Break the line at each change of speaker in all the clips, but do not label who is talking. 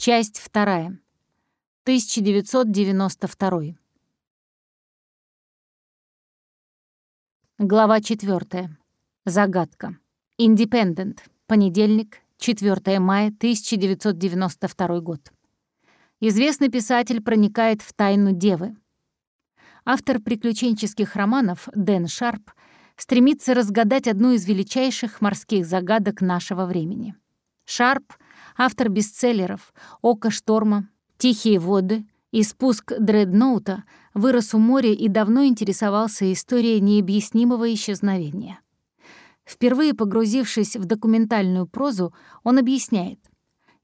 Часть вторая. 1992. Глава 4. Загадка. Индепендент. Понедельник, 4 мая 1992 год. Известный писатель проникает в тайну девы. Автор приключенческих романов Дэн Шарп стремится разгадать одну из величайших морских загадок нашего времени. Шарп — автор бестселлеров «Око шторма», «Тихие воды» и «Спуск дредноута», вырос у моря и давно интересовался историей необъяснимого исчезновения. Впервые погрузившись в документальную прозу, он объясняет.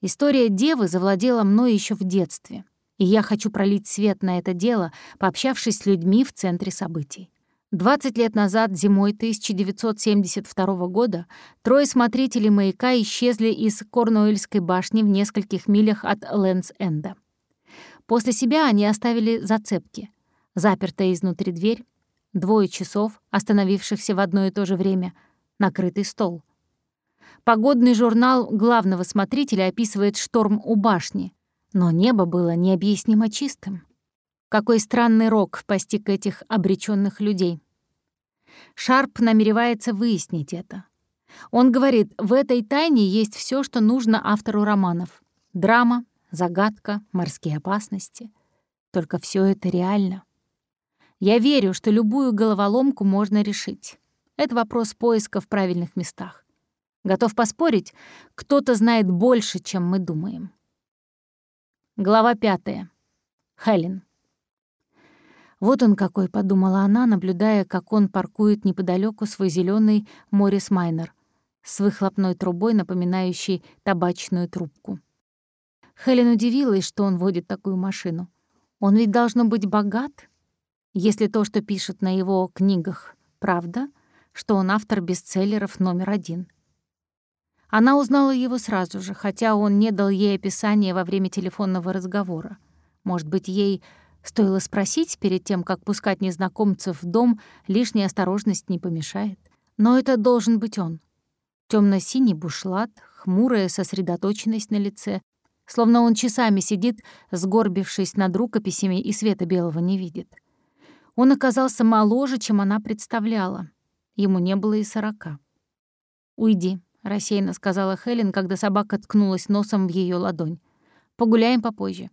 «История девы завладела мной еще в детстве, и я хочу пролить свет на это дело, пообщавшись с людьми в центре событий. 20 лет назад, зимой 1972 года, трое смотрителей маяка исчезли из Корнуэльской башни в нескольких милях от Лэнс-Энда. После себя они оставили зацепки. Запертая изнутри дверь, двое часов, остановившихся в одно и то же время, накрытый стол. Погодный журнал главного смотрителя описывает шторм у башни, но небо было необъяснимо чистым. Какой странный рок постиг этих обреченных людей. Шарп намеревается выяснить это. Он говорит, в этой тайне есть все, что нужно автору романов. Драма, загадка, морские опасности. Только все это реально. Я верю, что любую головоломку можно решить. Это вопрос поиска в правильных местах. Готов поспорить, кто-то знает больше, чем мы думаем. Глава пятая. Хелен. Вот он какой, подумала она, наблюдая, как он паркует неподалеку свой зеленый Морис Майнер с выхлопной трубой, напоминающей табачную трубку. Хелен удивилась, что он водит такую машину. Он ведь должно быть богат, если то, что пишет на его книгах, правда, что он автор бестселлеров номер один. Она узнала его сразу же, хотя он не дал ей описания во время телефонного разговора. Может быть, ей стоило спросить перед тем, как пускать незнакомцев в дом, лишняя осторожность не помешает. Но это должен быть он. темно синий бушлат, хмурая сосредоточенность на лице, словно он часами сидит, сгорбившись над рукописями и света белого не видит. Он оказался моложе, чем она представляла. Ему не было и сорока. «Уйди», — рассеянно сказала Хелен, когда собака ткнулась носом в ее ладонь. «Погуляем попозже».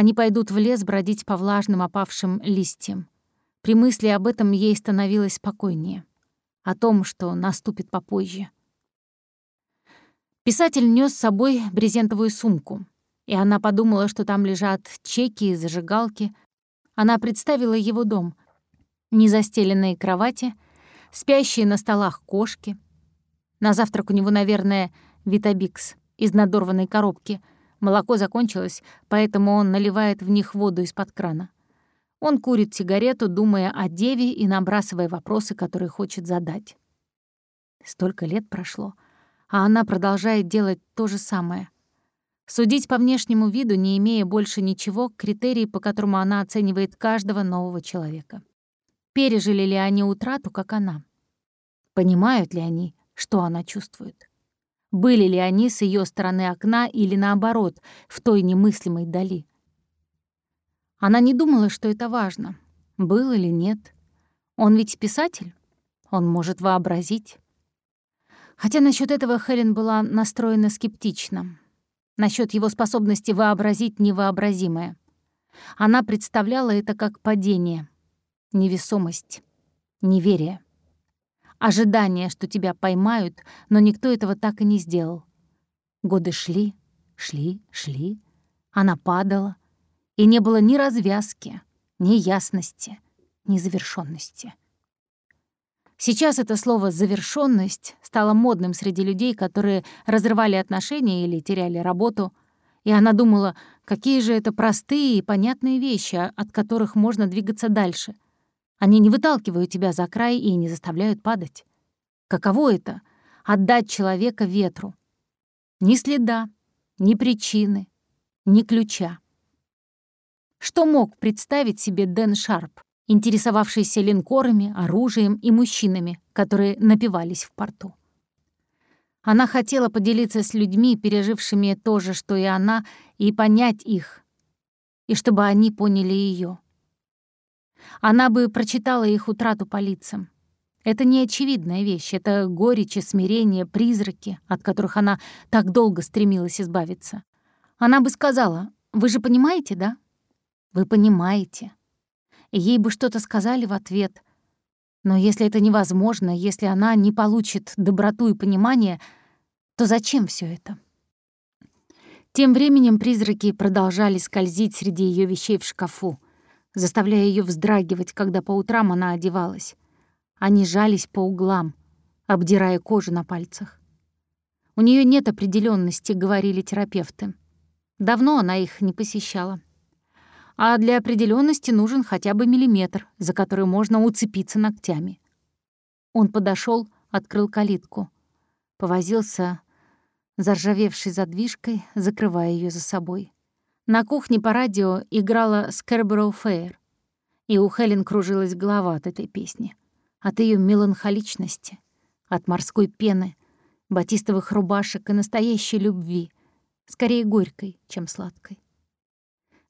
Они пойдут в лес бродить по влажным опавшим листьям. При мысли об этом ей становилось спокойнее. О том, что наступит попозже. Писатель нес с собой брезентовую сумку, и она подумала, что там лежат чеки и зажигалки. Она представила его дом. Незастеленные кровати — спящие на столах кошки. На завтрак у него, наверное, витабикс из надорванной коробки. Молоко закончилось, поэтому он наливает в них воду из-под крана. Он курит сигарету, думая о деве и набрасывая вопросы, которые хочет задать. Столько лет прошло, а она продолжает делать то же самое. Судить по внешнему виду, не имея больше ничего, критерии, по которому она оценивает каждого нового человека. Пережили ли они утрату, как она? Понимают ли они, что она чувствует? Были ли они с ее стороны окна или наоборот, в той немыслимой дали? Она не думала, что это важно, был или нет. Он ведь писатель, он может вообразить. Хотя насчет этого Хелен была настроена скептично. Насчет его способности вообразить невообразимое. Она представляла это как падение — невесомость, неверие. Ожидание, что тебя поймают, но никто этого так и не сделал. Годы шли, шли, шли. Она падала, и не было ни развязки, ни ясности, ни завершенности. Сейчас это слово «завершенность» стало модным среди людей, которые разрывали отношения или теряли работу, и она думала, какие же это простые и понятные вещи, от которых можно двигаться дальше — они не выталкивают тебя за край и не заставляют падать. Каково это — отдать человека ветру? Ни следа, ни причины, ни ключа. Что мог представить себе Дэн Шарп, интересовавшийся линкорами, оружием и мужчинами, которые напивались в порту. Она хотела поделиться с людьми, пережившими то же, что и она, и понять их, и чтобы они поняли ее. Она бы прочитала их утрату по лицам. Это не очевидная вещь, это горечь и смирение, призраки, от которых она так долго стремилась избавиться. Она бы сказала, «Вы же понимаете, да? Вы понимаете». ей бы что-то сказали в ответ. Но если это невозможно, если она не получит доброту и понимание, то зачем все это? Тем временем призраки продолжали скользить среди ее вещей в шкафу, заставляя ее вздрагивать, когда по утрам она одевалась. Они жались по углам, обдирая кожу на пальцах. У нее нет определенности, говорили терапевты. Давно она их не посещала. А для определенности нужен хотя бы миллиметр, за который можно уцепиться ногтями. Он подошел, открыл калитку, повозился заржавевшей задвижкой, закрывая ее за собой. На кухне по радио играла Скерброу Фейр, и у Хелен кружилась голова от этой песни от ее меланхоличности, от морской пены, батистовых рубашек и настоящей любви, скорее горькой, чем сладкой.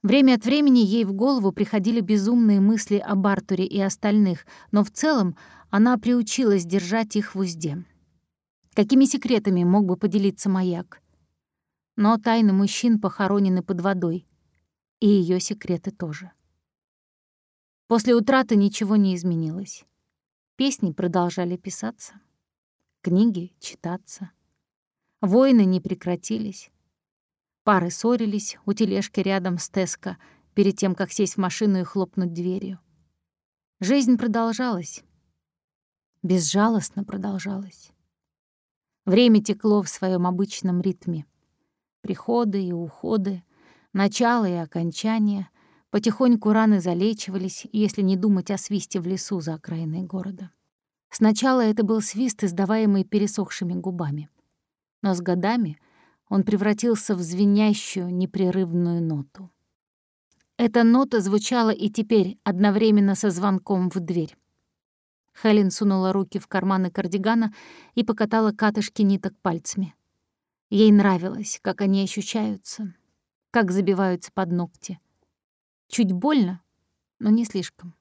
Время от времени ей в голову приходили безумные мысли об Артуре и остальных, но в целом она приучилась держать их в узде. Какими секретами мог бы поделиться маяк? Но тайны мужчин похоронены под водой, и ее секреты тоже. После утраты ничего не изменилось. Песни продолжали писаться, книги читаться. Войны не прекратились. Пары ссорились у тележки рядом с Теско перед тем, как сесть в машину и хлопнуть дверью. Жизнь продолжалась. Безжалостно продолжалась. Время текло в своем обычном ритме. Приходы и уходы, начало и окончание — Потихоньку раны залечивались, если не думать о свисте в лесу за окраиной города. Сначала это был свист, издаваемый пересохшими губами. Но с годами он превратился в звенящую, непрерывную ноту. Эта нота звучала и теперь, одновременно со звонком в дверь. Хелен сунула руки в карманы кардигана и покатала катышки ниток пальцами. Ей нравилось, как они ощущаются, как забиваются под ногти — Чуть больно, но не слишком.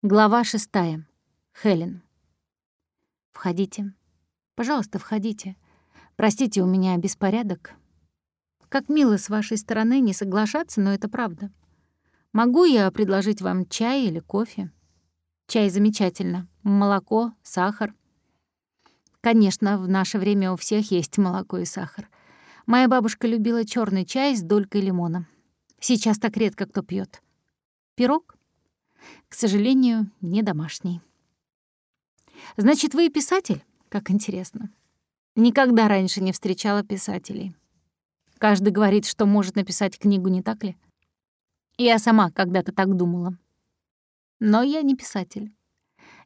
Глава шестая. Хелен. «Входите. Пожалуйста, входите. Простите, у меня беспорядок. Как мило с вашей стороны не соглашаться, но это правда. Могу я предложить вам чай или кофе? Чай замечательно. Молоко, сахар. Конечно, в наше время у всех есть молоко и сахар. Моя бабушка любила черный чай с долькой лимона. Сейчас так редко кто пьет. Пирог? К сожалению, не домашний. Значит, вы писатель? Как интересно. Никогда раньше не встречала писателей. Каждый говорит, что может написать книгу, не так ли? Я сама когда-то так думала. Но я не писатель.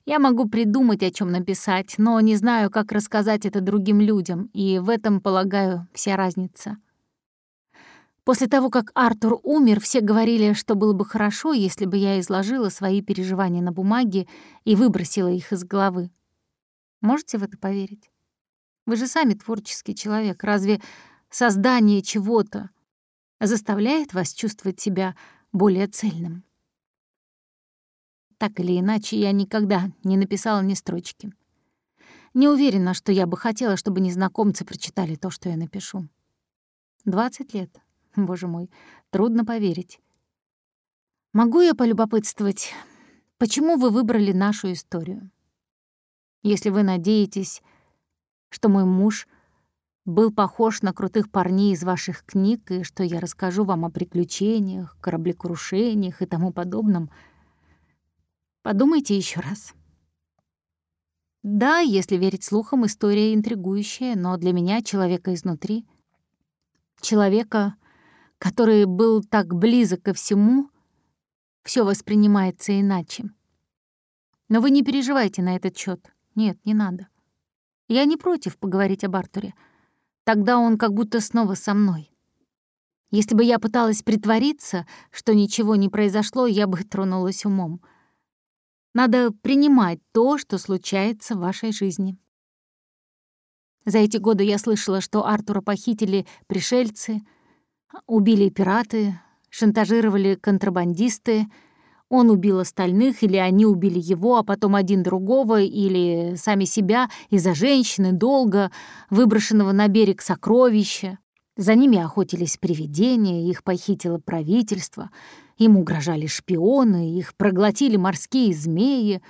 Я могу придумать, о чем написать, но не знаю, как рассказать это другим людям, и в этом, полагаю, вся разница. После того, как Артур умер, все говорили, что было бы хорошо, если бы я изложила свои переживания на бумаге и выбросила их из головы. Можете в это поверить? Вы же сами творческий человек. Разве создание чего-то заставляет вас чувствовать себя более цельным? Так или иначе, я никогда не написала ни строчки. Не уверена, что я бы хотела, чтобы незнакомцы прочитали то, что я напишу. 20 лет. Боже мой, трудно поверить. Могу я полюбопытствовать, почему вы выбрали нашу историю? Если вы надеетесь, что мой муж был похож на крутых парней из ваших книг и что я расскажу вам о приключениях, кораблекрушениях и тому подобном, подумайте еще раз. Да, если верить слухам, история интригующая, но для меня, человека изнутри, человека, который был так близок ко всему, все воспринимается иначе. Но вы не переживайте на этот счет. Нет, не надо. Я не против поговорить об Артуре. Тогда он как будто снова со мной. Если бы я пыталась притвориться, что ничего не произошло, я бы тронулась умом. Надо принимать то, что случается в вашей жизни. За эти годы я слышала, что Артура похитили пришельцы, убили пираты, шантажировали контрабандисты, он убил остальных, или они убили его, а потом один другого, или сами себя из-за женщины, долга, выброшенного на берег сокровища. За ними охотились привидения, их похитило правительство, им угрожали шпионы, их проглотили морские змеи.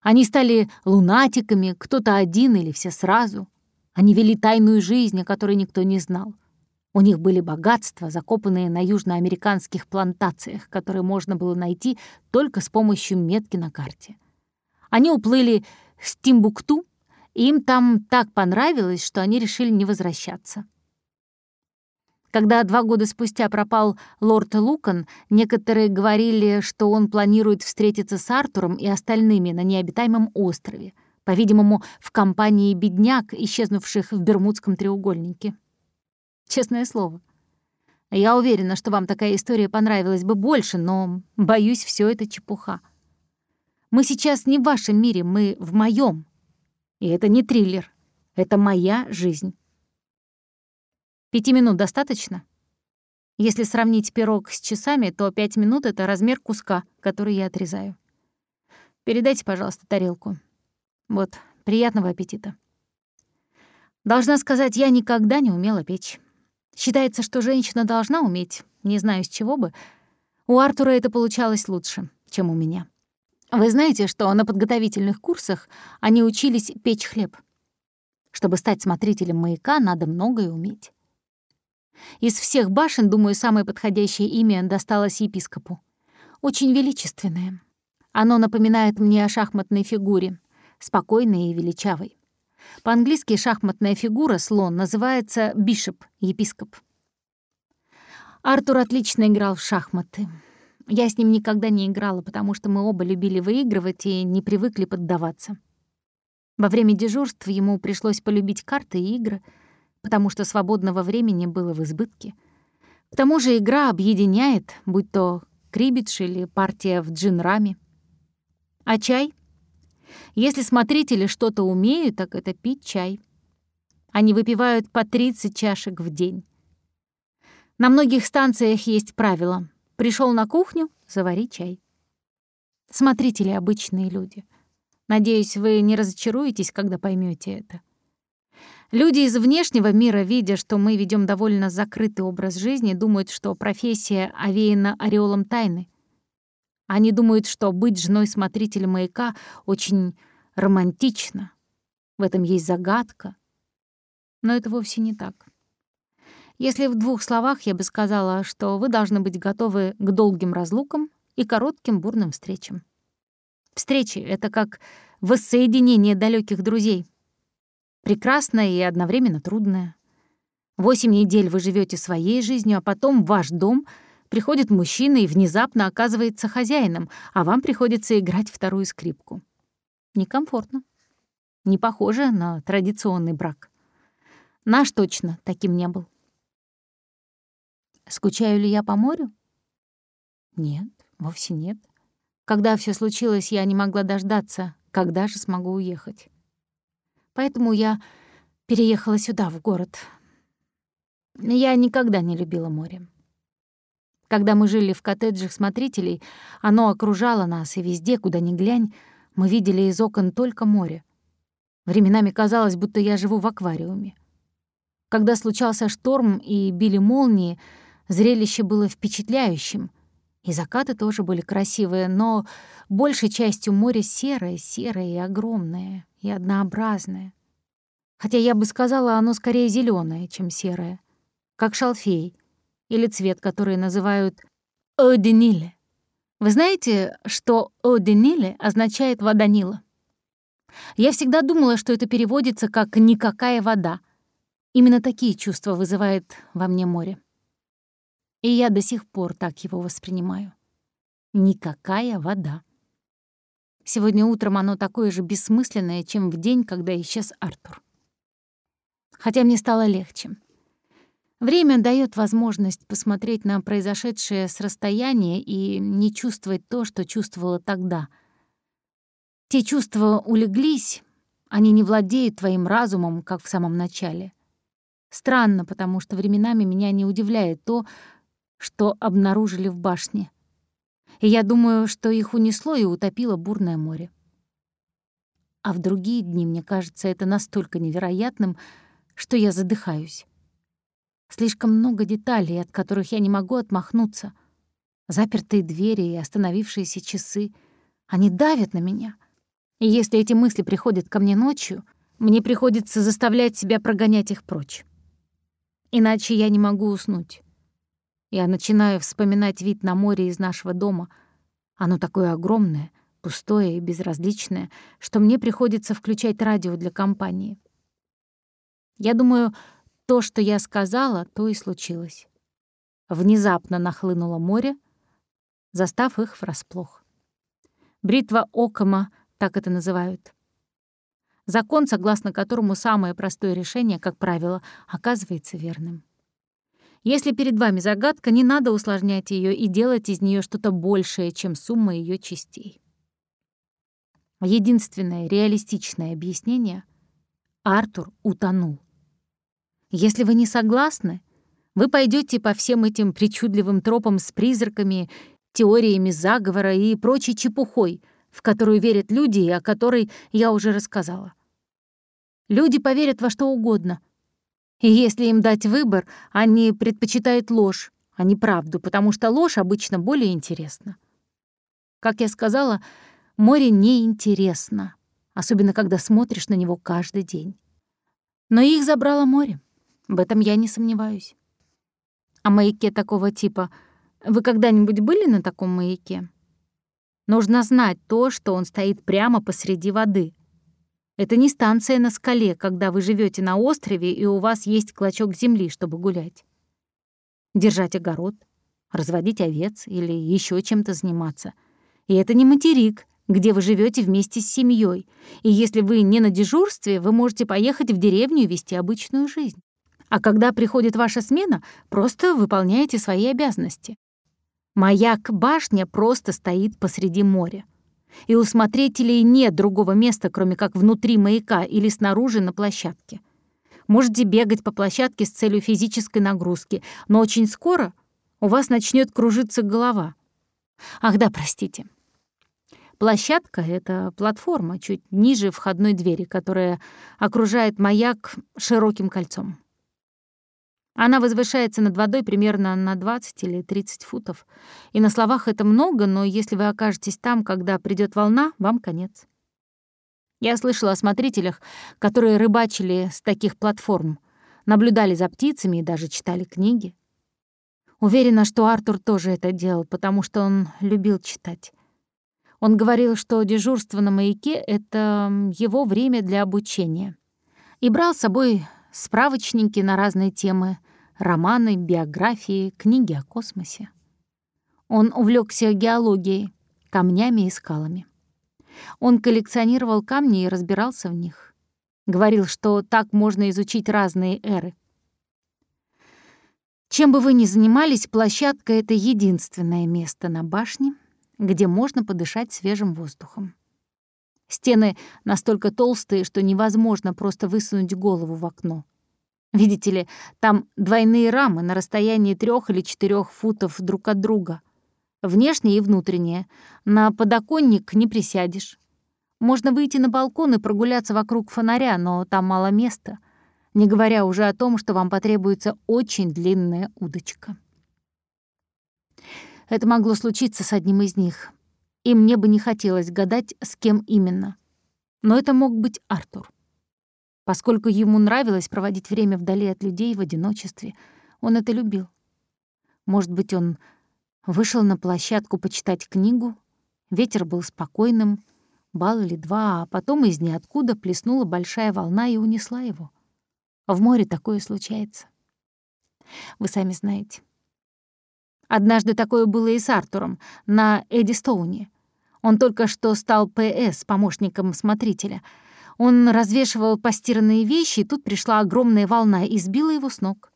Они стали лунатиками, кто-то один или все сразу. Они вели тайную жизнь, о которой никто не знал. У них были богатства, закопанные на южноамериканских плантациях, которые можно было найти только с помощью метки на карте. Они уплыли в Тимбукту, и им там так понравилось, что они решили не возвращаться. Когда два года спустя пропал лорд Лукан, некоторые говорили, что он планирует встретиться с Артуром и остальными на необитаемом острове, по-видимому, в компании бедняк, исчезнувших в Бермудском треугольнике. Честное слово. Я уверена, что вам такая история понравилась бы больше, но, боюсь, все это чепуха. Мы сейчас не в вашем мире, мы в моем. И это не триллер. Это моя жизнь. Пяти минут достаточно? Если сравнить пирог с часами, то пять минут — это размер куска, который я отрезаю. Передайте, пожалуйста, тарелку. Вот, приятного аппетита. Должна сказать, я никогда не умела печь. Считается, что женщина должна уметь, не знаю с чего бы. У Артура это получалось лучше, чем у меня. Вы знаете, что на подготовительных курсах они учились печь хлеб. Чтобы стать смотрителем маяка, надо многое уметь. Из всех башен, думаю, самое подходящее имя досталось епископу. Очень величественное. Оно напоминает мне о шахматной фигуре, спокойной и величавой. По-английски шахматная фигура, слон, называется бишоп, епископ. Артур отлично играл в шахматы. Я с ним никогда не играла, потому что мы оба любили выигрывать и не привыкли поддаваться. Во время дежурств ему пришлось полюбить карты и игры — потому что свободного времени было в избытке. К тому же игра объединяет, будь то крибидж или партия в джин-раме. А чай? Если смотрители что-то умеют, так это пить чай. Они выпивают по 30 чашек в день. На многих станциях есть правило. Пришел на кухню — завари чай. Смотрители — обычные люди. Надеюсь, вы не разочаруетесь, когда поймете это. Люди из внешнего мира, видя, что мы ведем довольно закрытый образ жизни, думают, что профессия овеяна ореолом тайны. Они думают, что быть женой смотрителя маяка очень романтично. В этом есть загадка. Но это вовсе не так. Если в двух словах я бы сказала, что вы должны быть готовы к долгим разлукам и коротким бурным встречам. Встречи — это как воссоединение далеких друзей — Прекрасное и одновременно трудное. Восемь недель вы живете своей жизнью, а потом в ваш дом приходит мужчина и внезапно оказывается хозяином, а вам приходится играть вторую скрипку. Некомфортно. Не похоже на традиционный брак. Наш точно таким не был. Скучаю ли я по морю? Нет, вовсе нет. Когда все случилось, я не могла дождаться, когда же смогу уехать. Поэтому я переехала сюда, в город. Я никогда не любила море. Когда мы жили в коттеджах смотрителей, оно окружало нас, и везде, куда ни глянь, мы видели из окон только море. Временами казалось, будто я живу в аквариуме. Когда случался шторм и били молнии, зрелище было впечатляющим. И закаты тоже были красивые, но большей частью море серое, серое и огромное и однообразное. Хотя я бы сказала, оно скорее зеленое, чем серое, как шалфей или цвет, который называют «одениле». Вы знаете, что «одениле» означает «вода Нила»? Я всегда думала, что это переводится как «никакая вода». Именно такие чувства вызывает во мне море. И я до сих пор так его воспринимаю. Никакая вода. Сегодня утром оно такое же бессмысленное, чем в день, когда исчез Артур. Хотя мне стало легче. Время дает возможность посмотреть на произошедшее с расстояния и не чувствовать то, что чувствовала тогда. Те чувства улеглись, они не владеют твоим разумом, как в самом начале. Странно, потому что временами меня не удивляет то, что обнаружили в башне. И я думаю, что их унесло и утопило бурное море. А в другие дни мне кажется это настолько невероятным, что я задыхаюсь. Слишком много деталей, от которых я не могу отмахнуться. Запертые двери и остановившиеся часы. Они давят на меня. И если эти мысли приходят ко мне ночью, мне приходится заставлять себя прогонять их прочь. Иначе я не могу уснуть. Я начинаю вспоминать вид на море из нашего дома. Оно такое огромное, пустое и безразличное, что мне приходится включать радио для компании. Я думаю, то, что я сказала, то и случилось. Внезапно нахлынуло море, застав их врасплох. Бритва Окома, так это называют. Закон, согласно которому самое простое решение, как правило, оказывается верным. Если перед вами загадка, не надо усложнять ее и делать из нее что-то большее, чем сумма ее частей. Единственное реалистичное объяснение — Артур утонул. Если вы не согласны, вы пойдете по всем этим причудливым тропам с призраками, теориями заговора и прочей чепухой, в которую верят люди и о которой я уже рассказала. Люди поверят во что угодно. И если им дать выбор, они предпочитают ложь, а не правду, потому что ложь обычно более интересна. Как я сказала, море неинтересно, особенно когда смотришь на него каждый день. Но их забрало море. В этом я не сомневаюсь. О маяке такого типа вы когда-нибудь были на таком маяке? Нужно знать то, что он стоит прямо посреди воды. Это не станция на скале, когда вы живете на острове и у вас есть клочок земли, чтобы гулять. Держать огород, разводить овец или еще чем-то заниматься. И это не материк, где вы живете вместе с семьей. И если вы не на дежурстве, вы можете поехать в деревню и вести обычную жизнь. А когда приходит ваша смена, просто выполняете свои обязанности. Маяк-башня просто стоит посреди моря. И у смотрителей нет другого места, кроме как внутри маяка или снаружи на площадке. Можете бегать по площадке с целью физической нагрузки, но очень скоро у вас начнет кружиться голова. Ах да, простите. Площадка — это платформа чуть ниже входной двери, которая окружает маяк широким кольцом. Она возвышается над водой примерно на 20 или 30 футов. И на словах это много, но если вы окажетесь там, когда придет волна, вам конец. Я слышала о смотрителях, которые рыбачили с таких платформ, наблюдали за птицами и даже читали книги. Уверена, что Артур тоже это делал, потому что он любил читать. Он говорил, что дежурство на маяке — это его время для обучения. И брал с собой справочники на разные темы, романы, биографии, книги о космосе. Он увлекся геологией, камнями и скалами. Он коллекционировал камни и разбирался в них. Говорил, что так можно изучить разные эры. Чем бы вы ни занимались, площадка — это единственное место на башне, где можно подышать свежим воздухом. Стены настолько толстые, что невозможно просто высунуть голову в окно. Видите ли, там двойные рамы на расстоянии трех или четырех футов друг от друга. Внешние и внутренние. На подоконник не присядешь. Можно выйти на балкон и прогуляться вокруг фонаря, но там мало места. Не говоря уже о том, что вам потребуется очень длинная удочка. Это могло случиться с одним из них. И мне бы не хотелось гадать, с кем именно. Но это мог быть Артур. Поскольку ему нравилось проводить время вдали от людей в одиночестве, он это любил. Может быть, он вышел на площадку почитать книгу, ветер был спокойным, бал или два, а потом из ниоткуда плеснула большая волна и унесла его. В море такое случается. Вы сами знаете. Однажды такое было и с Артуром на Эдди Стоуне. Он только что стал ПС, помощником смотрителя — он развешивал постиранные вещи, и тут пришла огромная волна и сбила его с ног.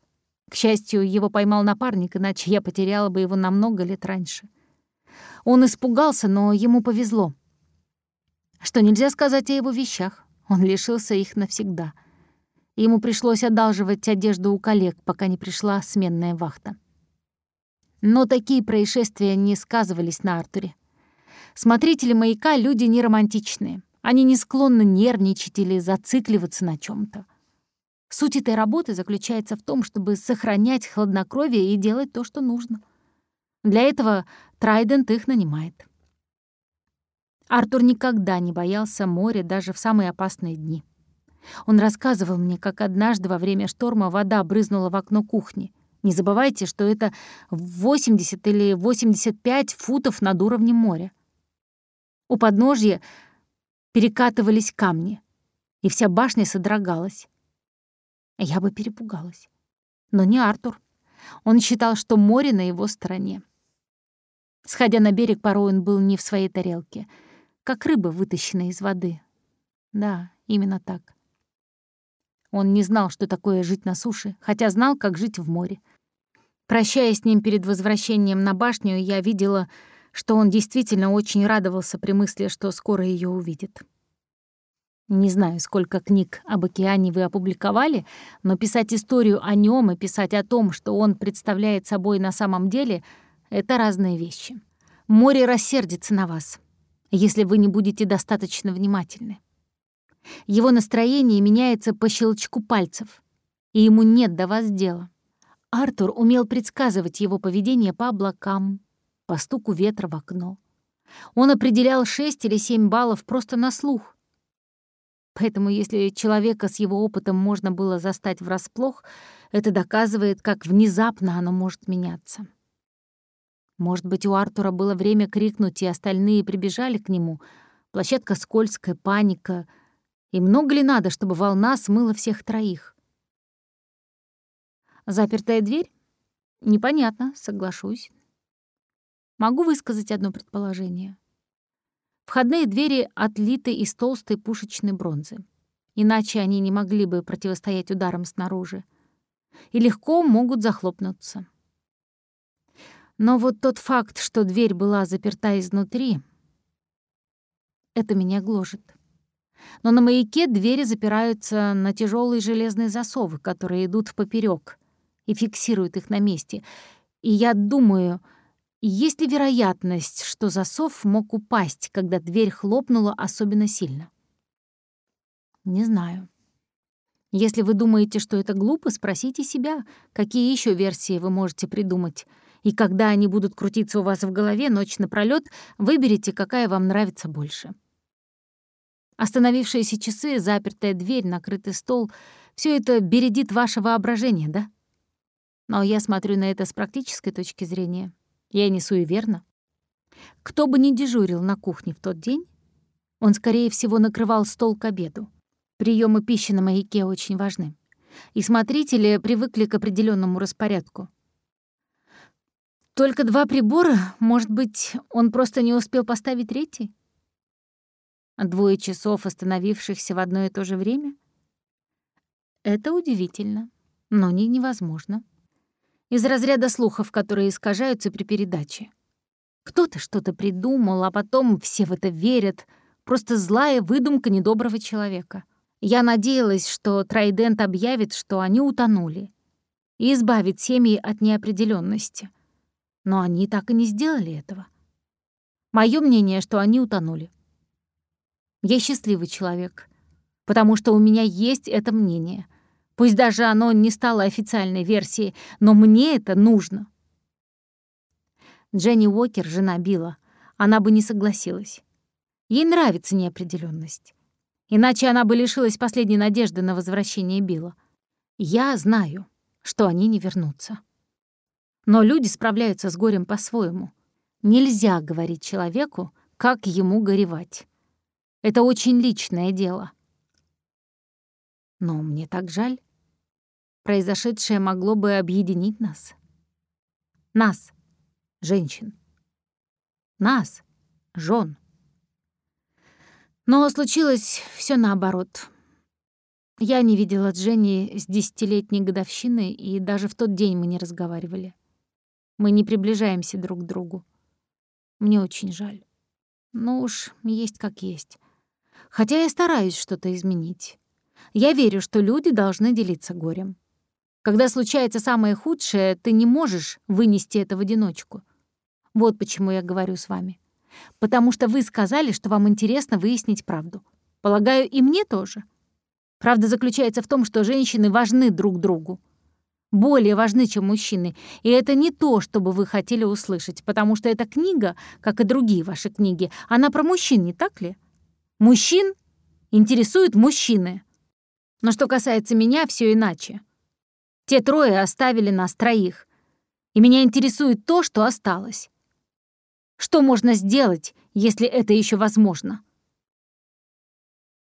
К счастью, его поймал напарник, иначе я потеряла бы его намного лет раньше. Он испугался, но ему повезло. Что нельзя сказать о его вещах. Он лишился их навсегда. Ему пришлось одалживать одежду у коллег, пока не пришла сменная вахта. Но такие происшествия не сказывались на Артуре. Смотрители маяка — люди неромантичные. Они не склонны нервничать или зацикливаться на чем то Суть этой работы заключается в том, чтобы сохранять хладнокровие и делать то, что нужно. Для этого Трайдент их нанимает. Артур никогда не боялся моря даже в самые опасные дни. Он рассказывал мне, как однажды во время шторма вода брызнула в окно кухни. Не забывайте, что это 80 или 85 футов над уровнем моря. У подножья перекатывались камни, и вся башня содрогалась. Я бы перепугалась. Но не Артур. Он считал, что море на его стороне. Сходя на берег, порой он был не в своей тарелке, как рыба, вытащенная из воды. Да, именно так. Он не знал, что такое жить на суше, хотя знал, как жить в море. Прощаясь с ним перед возвращением на башню, я видела, что он действительно очень радовался при мысли, что скоро ее увидит. Не знаю, сколько книг об океане вы опубликовали, но писать историю о нем и писать о том, что он представляет собой на самом деле, это разные вещи. Море рассердится на вас, если вы не будете достаточно внимательны. Его настроение меняется по щелчку пальцев, и ему нет до вас дела. Артур умел предсказывать его поведение по облакам, по стуку ветра в окно. Он определял 6 или 7 баллов просто на слух. Поэтому если человека с его опытом можно было застать врасплох, это доказывает, как внезапно оно может меняться. Может быть, у Артура было время крикнуть, и остальные прибежали к нему. Площадка скользкая, паника — и много ли надо, чтобы волна смыла всех троих? Запертая дверь? Непонятно, соглашусь. Могу высказать одно предположение. Входные двери отлиты из толстой пушечной бронзы. Иначе они не могли бы противостоять ударам снаружи. И легко могут захлопнуться. Но вот тот факт, что дверь была заперта изнутри, это меня гложет но на маяке двери запираются на тяжелые железные засовы, которые идут поперек и фиксируют их на месте. И я думаю, есть ли вероятность, что засов мог упасть, когда дверь хлопнула особенно сильно? Не знаю. Если вы думаете, что это глупо, спросите себя, какие еще версии вы можете придумать. И когда они будут крутиться у вас в голове ночь напролёт, выберите, какая вам нравится больше. Остановившиеся часы, запертая дверь, накрытый стол — все это бередит ваше воображение, да? Но я смотрю на это с практической точки зрения. Я не суеверна. Кто бы ни дежурил на кухне в тот день, он, скорее всего, накрывал стол к обеду. Приемы пищи на маяке очень важны. И смотрители привыкли к определенному распорядку. Только два прибора, может быть, он просто не успел поставить третий? Двое часов, остановившихся в одно и то же время? Это удивительно, но не невозможно. Из разряда слухов, которые искажаются при передаче. Кто-то что-то придумал, а потом все в это верят. Просто злая выдумка недоброго человека. Я надеялась, что Трайдент объявит, что они утонули, и избавит семьи от неопределенности. Но они так и не сделали этого. Мое мнение, что они утонули. Я счастливый человек, потому что у меня есть это мнение. Пусть даже оно не стало официальной версией, но мне это нужно. Дженни Уокер, жена Билла, она бы не согласилась. Ей нравится неопределенность. Иначе она бы лишилась последней надежды на возвращение Билла. Я знаю, что они не вернутся. Но люди справляются с горем по-своему. Нельзя говорить человеку, как ему горевать. Это очень личное дело. Но мне так жаль. Произошедшее могло бы объединить нас. Нас, женщин. Нас, жен. Но случилось все наоборот. Я не видела Дженни с десятилетней годовщины, и даже в тот день мы не разговаривали. Мы не приближаемся друг к другу. Мне очень жаль. Ну уж, есть как есть. Хотя я стараюсь что-то изменить. Я верю, что люди должны делиться горем. Когда случается самое худшее, ты не можешь вынести это в одиночку. Вот почему я говорю с вами. Потому что вы сказали, что вам интересно выяснить правду. Полагаю, и мне тоже. Правда заключается в том, что женщины важны друг другу. Более важны, чем мужчины. И это не то, что бы вы хотели услышать, потому что эта книга, как и другие ваши книги, она про мужчин, не так ли? Мужчин интересуют мужчины. Но что касается меня, все иначе. Те трое оставили нас троих. И меня интересует то, что осталось. Что можно сделать, если это еще возможно?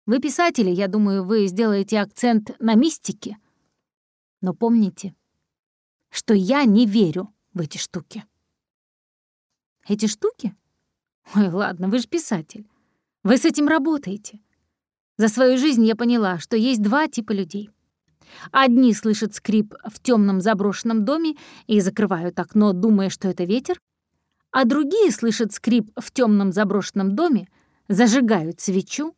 Вы писатели, я думаю, вы сделаете акцент на мистике. Но помните, что я не верю в эти штуки. Эти штуки? Ой, ладно, вы же писатель. Вы с этим работаете. За свою жизнь я поняла, что есть два типа людей. Одни слышат скрип в темном заброшенном доме и закрывают окно, думая, что это ветер, а другие слышат скрип в темном заброшенном доме, зажигают свечу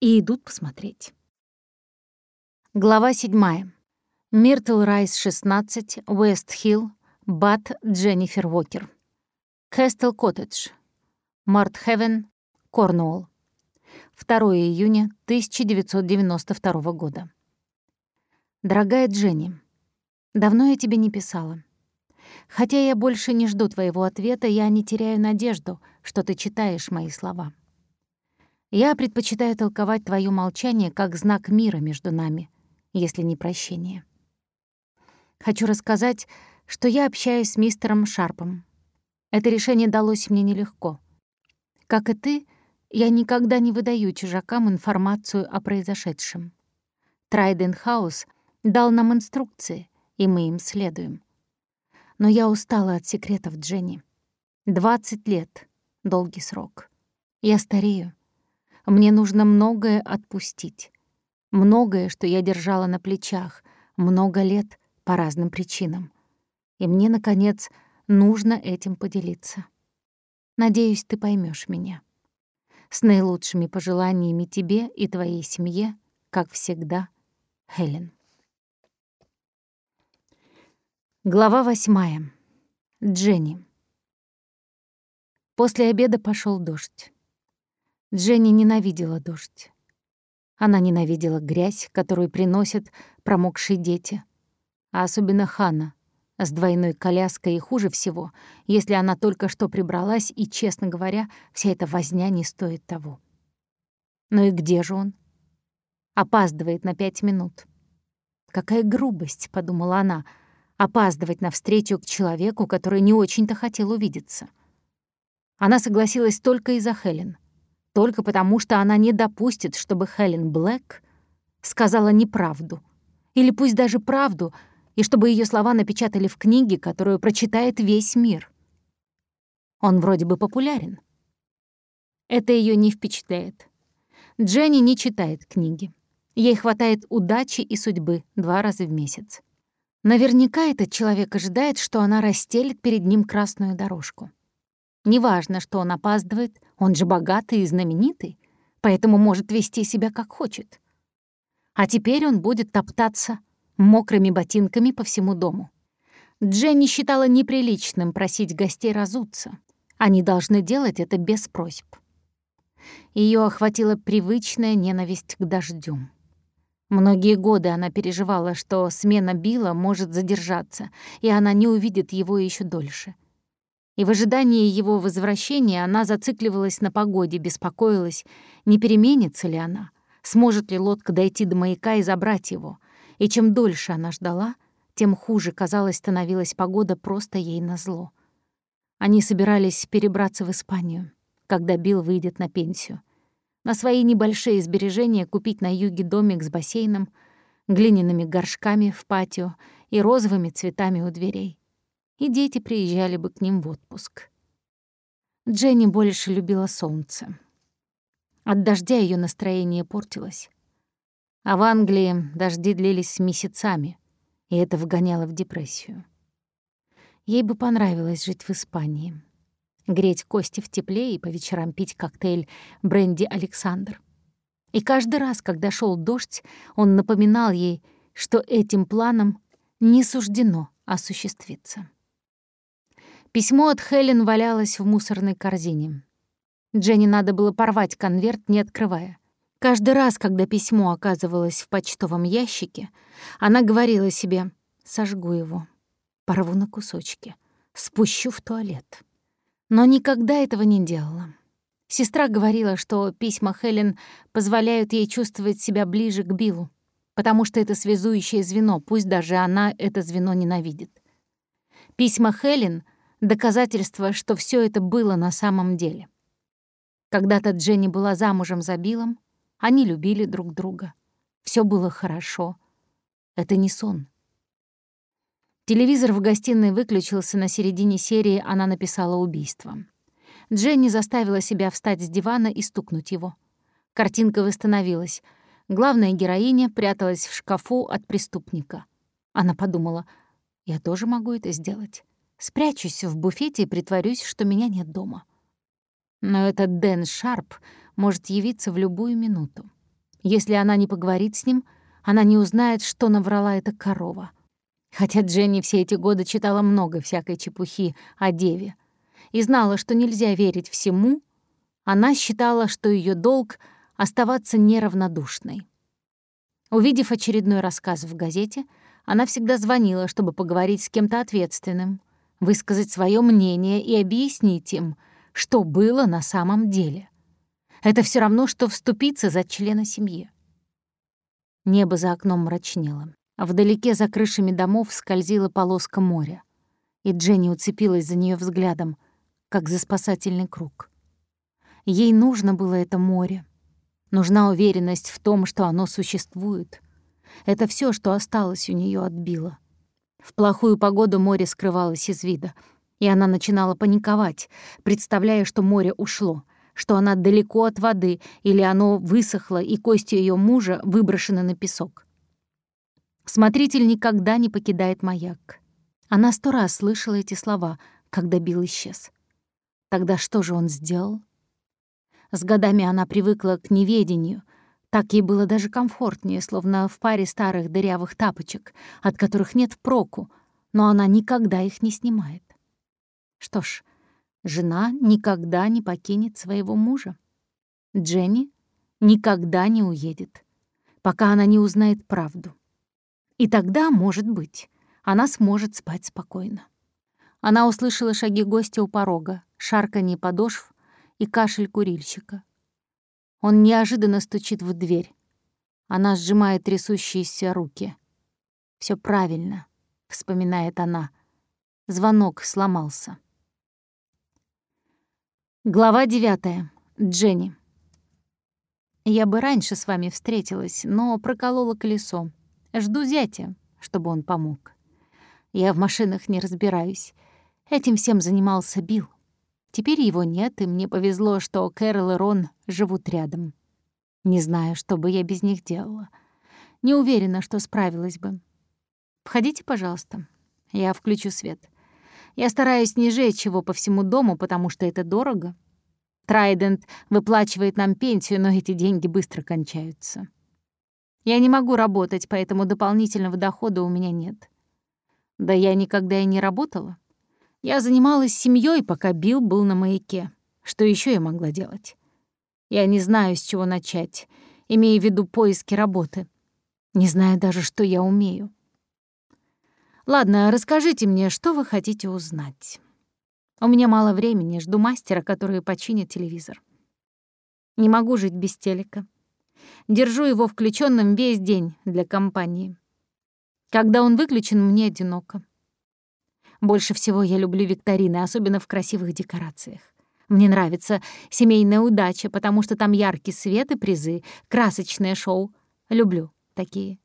и идут посмотреть. Глава 7. Миртл Райс, 16, Уэст-Хилл, Бат Дженнифер Уокер. Кэстл Коттедж, Мартхевен, Корнуолл. 2 июня 1992 года. Дорогая Дженни, давно я тебе не писала. Хотя я больше не жду твоего ответа, я не теряю надежду, что ты читаешь мои слова. Я предпочитаю толковать твое молчание как знак мира между нами, если не прощение. Хочу рассказать, что я общаюсь с мистером Шарпом. Это решение далось мне нелегко. Как и ты, я никогда не выдаю чужакам информацию о произошедшем. Трайденхаус дал нам инструкции, и мы им следуем. Но я устала от секретов Дженни. 20 лет — долгий срок. Я старею. Мне нужно многое отпустить. Многое, что я держала на плечах, много лет по разным причинам. И мне, наконец, нужно этим поделиться. Надеюсь, ты поймешь меня. С наилучшими пожеланиями тебе и твоей семье, как всегда, Хелен. Глава восьмая. Дженни. После обеда пошел дождь. Дженни ненавидела дождь. Она ненавидела грязь, которую приносят промокшие дети. А особенно Хана с двойной коляской и хуже всего, если она только что прибралась, и, честно говоря, вся эта возня не стоит того. Ну и где же он? Опаздывает на пять минут. «Какая грубость», — подумала она, — опаздывать на встречу к человеку, который не очень-то хотел увидеться. Она согласилась только из-за Хелен. Только потому, что она не допустит, чтобы Хелен Блэк сказала неправду. Или пусть даже правду, и чтобы ее слова напечатали в книге, которую прочитает весь мир. Он вроде бы популярен. Это ее не впечатляет. Дженни не читает книги. Ей хватает удачи и судьбы два раза в месяц. Наверняка этот человек ожидает, что она расстелит перед ним красную дорожку. Неважно, что он опаздывает, он же богатый и знаменитый, поэтому может вести себя как хочет. А теперь он будет топтаться мокрыми ботинками по всему дому. Дженни считала неприличным просить гостей разуться. Они должны делать это без просьб. Ее охватила привычная ненависть к дождю. Многие годы она переживала, что смена Билла может задержаться, и она не увидит его еще дольше. И в ожидании его возвращения она зацикливалась на погоде, беспокоилась, не переменится ли она, сможет ли лодка дойти до маяка и забрать его. И чем дольше она ждала, тем хуже, казалось, становилась погода просто ей назло. Они собирались перебраться в Испанию, когда Билл выйдет на пенсию — на свои небольшие сбережения купить на юге домик с бассейном, глиняными горшками в патио и розовыми цветами у дверей. И дети приезжали бы к ним в отпуск. Дженни больше любила солнце. От дождя ее настроение портилось. А в Англии дожди длились месяцами, и это вгоняло в депрессию. Ей бы понравилось жить в Испании. Греть кости в тепле и по вечерам пить коктейль бренди «Александр». И каждый раз, когда шел дождь, он напоминал ей, что этим планом не суждено осуществиться. Письмо от Хелен валялось в мусорной корзине. Дженни надо было порвать конверт, не открывая. Каждый раз, когда письмо оказывалось в почтовом ящике, она говорила себе «сожгу его, порву на кусочки, спущу в туалет». Но никогда этого не делала. Сестра говорила, что письма Хелен позволяют ей чувствовать себя ближе к Биллу, потому что это связующее звено, пусть даже она это звено ненавидит. Письма Хелен — доказательство, что все это было на самом деле. Когда-то Дженни была замужем за Биллом, они любили друг друга. Все было хорошо. Это не сон. Телевизор в гостиной выключился на середине серии, она написала убийство. Дженни заставила себя встать с дивана и стукнуть его. Картинка восстановилась. Главная героиня пряталась в шкафу от преступника. Она подумала, я тоже могу это сделать. Спрячусь в буфете и притворюсь, что меня нет дома. Но этот Дэн Шарп может явиться в любую минуту. Если она не поговорит с ним, она не узнает, что наврала эта корова. Хотя Дженни все эти годы читала много всякой чепухи о деве и знала, что нельзя верить всему, она считала, что ее долг — оставаться неравнодушной. Увидев очередной рассказ в газете, она всегда звонила, чтобы поговорить с кем-то ответственным, высказать свое мнение и объяснить им — что было на самом деле. Это все равно, что вступиться за члена семьи. Небо за окном мрачнело. а Вдалеке за крышами домов скользила полоска моря. И Дженни уцепилась за нее взглядом, как за спасательный круг. Ей нужно было это море. Нужна уверенность в том, что оно существует. Это все, что осталось у нее от Билла. В плохую погоду море скрывалось из вида — и она начинала паниковать, представляя, что море ушло, что она далеко от воды или оно высохло, и кости ее мужа выброшены на песок. Смотритель никогда не покидает маяк. Она сто раз слышала эти слова, когда Билл исчез. Тогда что же он сделал? С годами она привыкла к неведению. Так ей было даже комфортнее, словно в паре старых дырявых тапочек, от которых нет проку, но она никогда их не снимает. Что ж, жена никогда не покинет своего мужа. Дженни никогда не уедет, пока она не узнает правду. И тогда, может быть, она сможет спать спокойно. Она услышала шаги гостя у порога, шарканье подошв и кашель курильщика. Он неожиданно стучит в дверь. Она сжимает трясущиеся руки. Все правильно», — вспоминает она. Звонок сломался. Глава 9. Дженни. Я бы раньше с вами встретилась, но проколола колесо. Жду зятя, чтобы он помог. Я в машинах не разбираюсь. Этим всем занимался Билл. Теперь его нет, и мне повезло, что Кэрол и Рон живут рядом. Не знаю, что бы я без них делала. Не уверена, что справилась бы. Входите, пожалуйста. Я включу свет. Я стараюсь не жечь его по всему дому, потому что это дорого. Трайдент выплачивает нам пенсию, но эти деньги быстро кончаются. Я не могу работать, поэтому дополнительного дохода у меня нет. Да я никогда и не работала. Я занималась семьей, пока Билл был на маяке. Что еще я могла делать? Я не знаю, с чего начать, имея в виду поиски работы. Не знаю даже, что я умею. Ладно, расскажите мне, что вы хотите узнать. У меня мало времени, жду мастера, который починит телевизор. Не могу жить без телека. Держу его включенным весь день для компании. Когда он выключен, мне одиноко. Больше всего я люблю викторины, особенно в красивых декорациях. Мне нравится семейная удача, потому что там яркий свет и призы, красочное шоу. Люблю такие.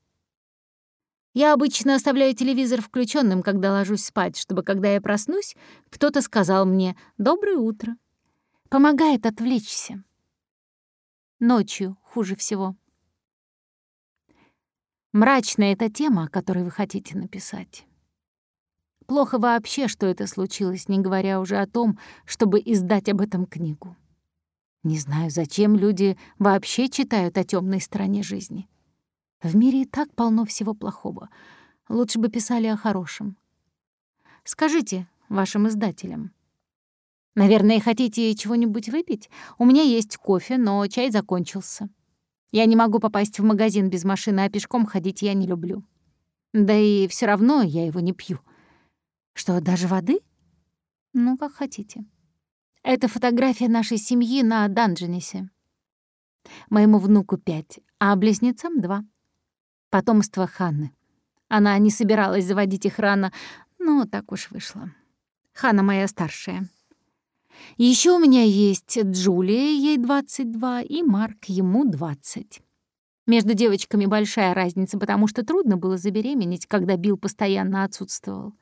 Я обычно оставляю телевизор включенным, когда ложусь спать, чтобы, когда я проснусь, кто-то сказал мне «доброе утро». Помогает отвлечься. Ночью хуже всего. Мрачная эта тема, о которой вы хотите написать. Плохо вообще, что это случилось, не говоря уже о том, чтобы издать об этом книгу. Не знаю, зачем люди вообще читают о темной стороне жизни. В мире и так полно всего плохого. Лучше бы писали о хорошем. Скажите вашим издателям. Наверное, хотите чего-нибудь выпить? У меня есть кофе, но чай закончился. Я не могу попасть в магазин без машины, а пешком ходить я не люблю. Да и все равно я его не пью. Что, даже воды? Ну, как хотите. Это фотография нашей семьи на Данженесе. Моему внуку пять, а близнецам два. Потомство Ханны. Она не собиралась заводить их рано, но так уж вышло. Ханна моя старшая. Еще у меня есть Джулия, ей 22, и Марк, ему 20. Между девочками большая разница, потому что трудно было забеременеть, когда Билл постоянно отсутствовал.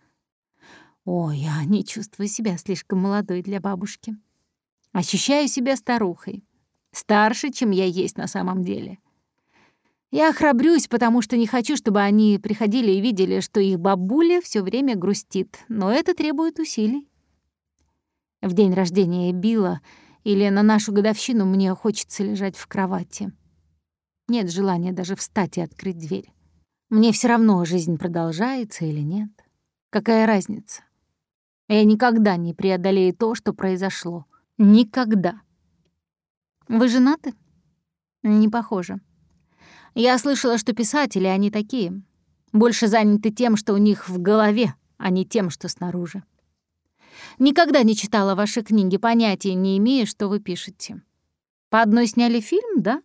Ой, я не чувствую себя слишком молодой для бабушки. Ощущаю себя старухой, старше, чем я есть на самом деле. Я храбрюсь, потому что не хочу, чтобы они приходили и видели, что их бабуля все время грустит, но это требует усилий. В день рождения Билла или на нашу годовщину мне хочется лежать в кровати. Нет желания даже встать и открыть дверь. Мне все равно, жизнь продолжается или нет. Какая разница? Я никогда не преодолею то, что произошло. Никогда. Вы женаты? Не похоже. Я слышала, что писатели, они такие. Больше заняты тем, что у них в голове, а не тем, что снаружи. Никогда не читала ваши книги, понятия не имея, что вы пишете. По одной сняли фильм, да?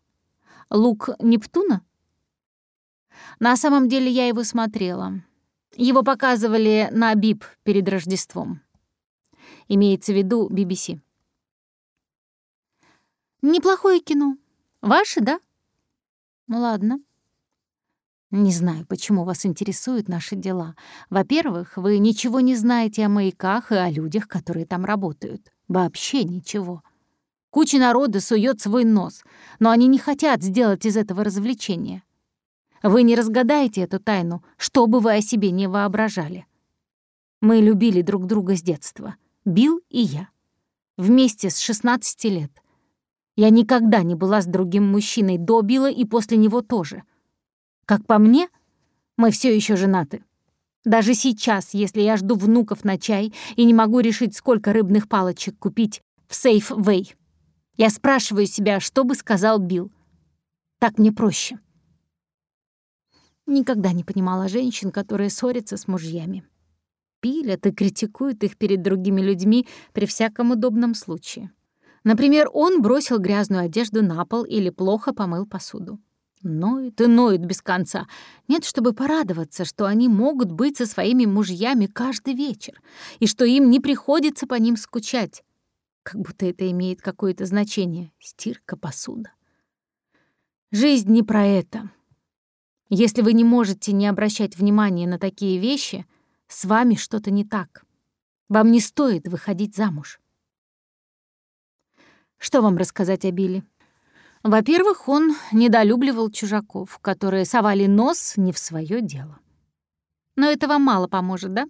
«Лук Нептуна»? На самом деле я его смотрела. Его показывали на БИП перед Рождеством. Имеется в виду BBC. Неплохое кино. Ваше, да? Ну ладно. Не знаю, почему вас интересуют наши дела. Во-первых, вы ничего не знаете о маяках и о людях, которые там работают. Вообще ничего. Куча народа сует свой нос, но они не хотят сделать из этого развлечения. Вы не разгадаете эту тайну, что бы вы о себе не воображали. Мы любили друг друга с детства. Билл и я. Вместе с 16 лет. Я никогда не была с другим мужчиной до Билла и после него тоже. Как по мне, мы все еще женаты. Даже сейчас, если я жду внуков на чай и не могу решить, сколько рыбных палочек купить в Сейф-Вэй, я спрашиваю себя, что бы сказал Билл. Так мне проще. Никогда не понимала женщин, которые ссорятся с мужьями. Пилят и критикуют их перед другими людьми при всяком удобном случае. Например, он бросил грязную одежду на пол или плохо помыл посуду. Ноют и ноют без конца. Нет, чтобы порадоваться, что они могут быть со своими мужьями каждый вечер, и что им не приходится по ним скучать. Как будто это имеет какое-то значение. Стирка, посуда. Жизнь не про это. Если вы не можете не обращать внимания на такие вещи, с вами что-то не так. Вам не стоит выходить замуж. Что вам рассказать о Билли? Во-первых, он недолюбливал чужаков, которые совали нос не в свое дело. Но это вам мало поможет, да?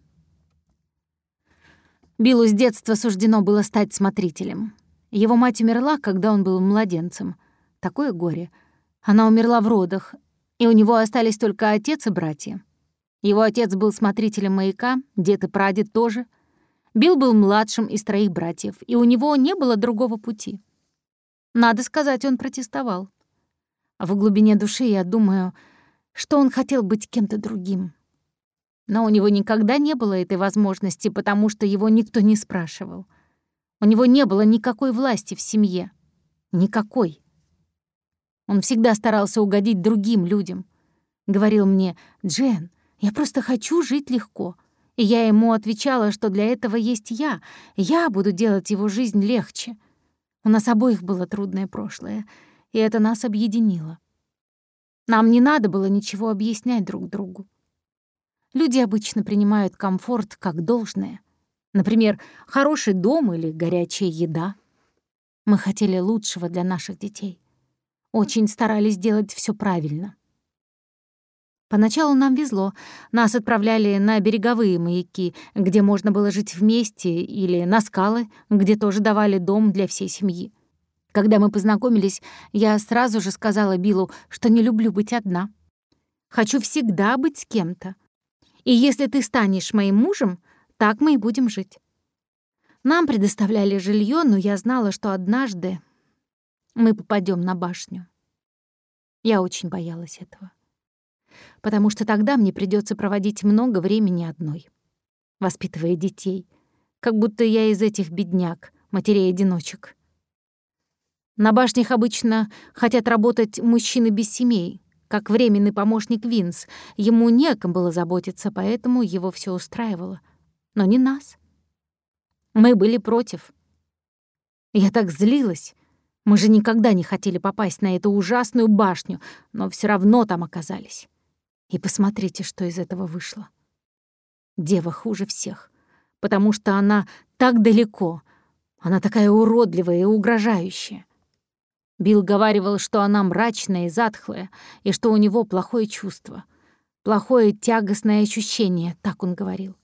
Биллу с детства суждено было стать смотрителем. Его мать умерла, когда он был младенцем. Такое горе. Она умерла в родах, и у него остались только отец и братья. Его отец был смотрителем маяка, дед и прадед тоже. Билл был младшим из троих братьев, и у него не было другого пути. Надо сказать, он протестовал. В глубине души я думаю, что он хотел быть кем-то другим. Но у него никогда не было этой возможности, потому что его никто не спрашивал. У него не было никакой власти в семье. Никакой. Он всегда старался угодить другим людям. Говорил мне, «Джен, я просто хочу жить легко». И я ему отвечала, что для этого есть я. Я буду делать его жизнь легче. У нас обоих было трудное прошлое, и это нас объединило. Нам не надо было ничего объяснять друг другу. Люди обычно принимают комфорт как должное. Например, хороший дом или горячая еда. Мы хотели лучшего для наших детей очень старались сделать все правильно. Поначалу нам везло. Нас отправляли на береговые маяки, где можно было жить вместе, или на скалы, где тоже давали дом для всей семьи. Когда мы познакомились, я сразу же сказала Биллу, что не люблю быть одна. Хочу всегда быть с кем-то. И если ты станешь моим мужем, так мы и будем жить. Нам предоставляли жилье, но я знала, что однажды мы попадем на башню. Я очень боялась этого потому что тогда мне придется проводить много времени одной, воспитывая детей, как будто я из этих бедняк, матерей-одиночек. На башнях обычно хотят работать мужчины без семей, как временный помощник Винс. Ему неком было заботиться, поэтому его все устраивало. Но не нас. Мы были против. Я так злилась. Мы же никогда не хотели попасть на эту ужасную башню, но все равно там оказались. И посмотрите, что из этого вышло. Дева хуже всех, потому что она так далеко, она такая уродливая и угрожающая. Билл говаривал, что она мрачная и затхлая, и что у него плохое чувство, плохое тягостное ощущение, так он говорил.